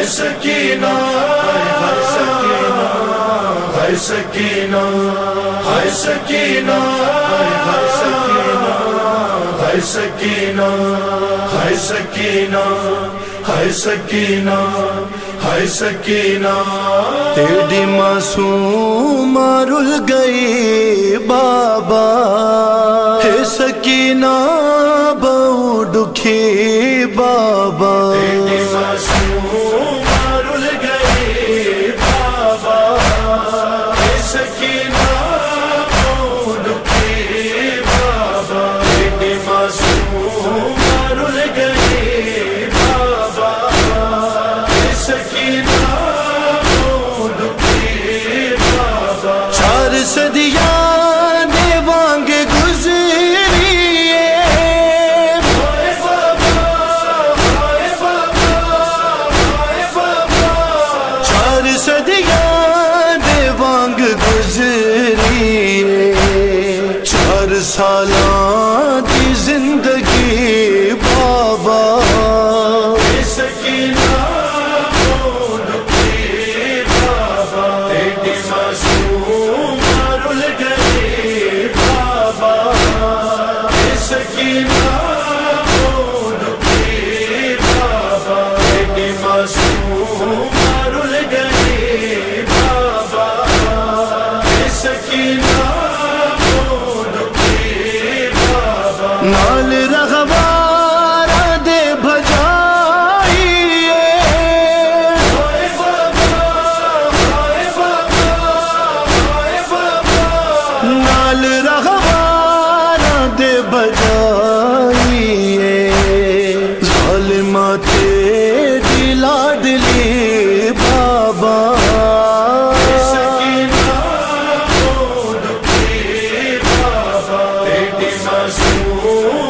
ہے سکینہ ہے ہے سکینہ ہے سکینہ ہے ہے سکینہ ہے سکینہ ہے سکینہ تیری معصوم رل گئی بابا۔ ہے سکینہ بہو دکھی بابا۔ رسول سالات کی زندگی ہوں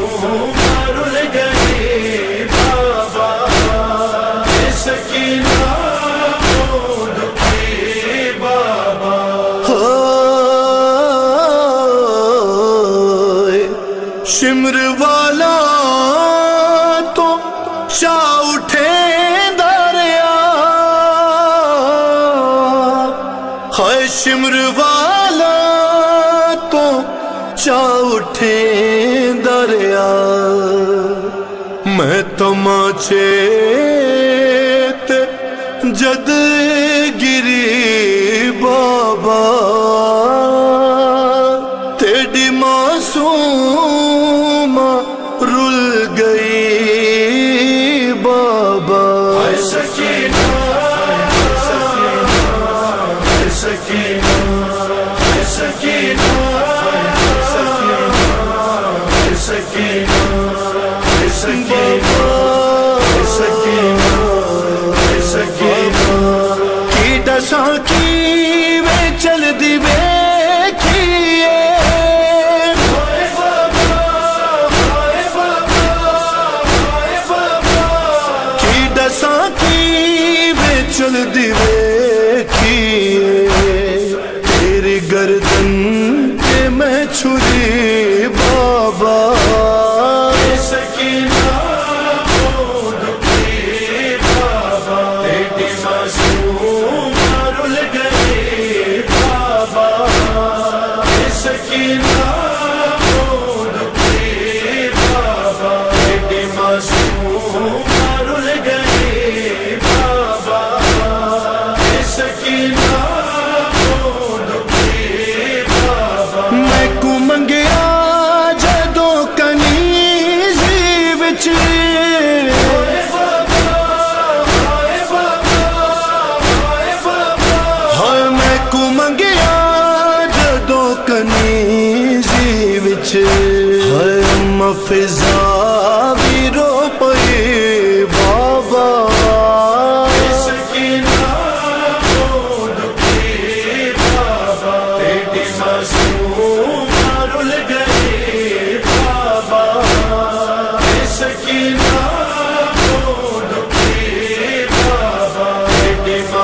نقشہ اٹھے دریا خشمر والا تو چا اٹھے دریا میں تماچے جد چل دیے تیری گردن کے میں چھری۔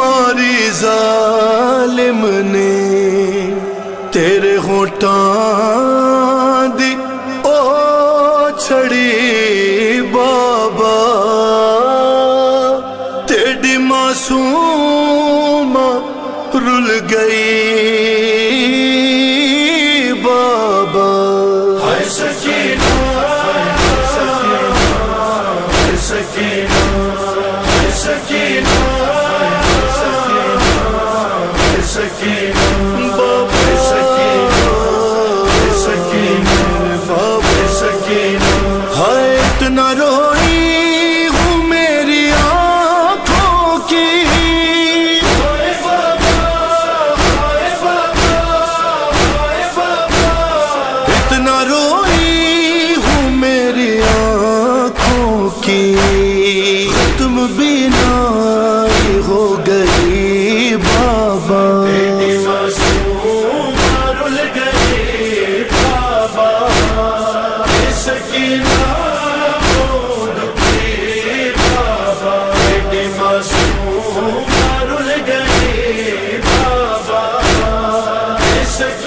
ماری ظالم نے تیرے ہوٹاں نہ روئی ہوں میری آنکھوں کی۔ اتنا روئی ہوں میری آنکھوں کی۔ تم بنا ہو گئی۔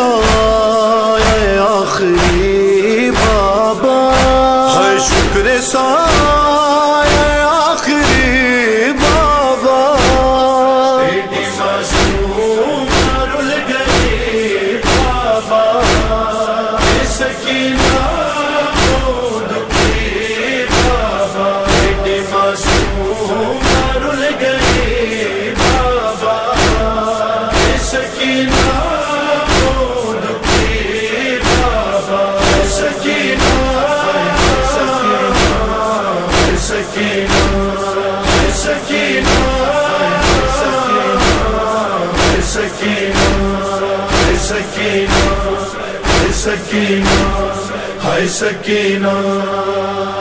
سائے آخری بابا ہے شکر سائے آخری بابا رل گئی بابا سکینہ سکینہ ہے سکینہ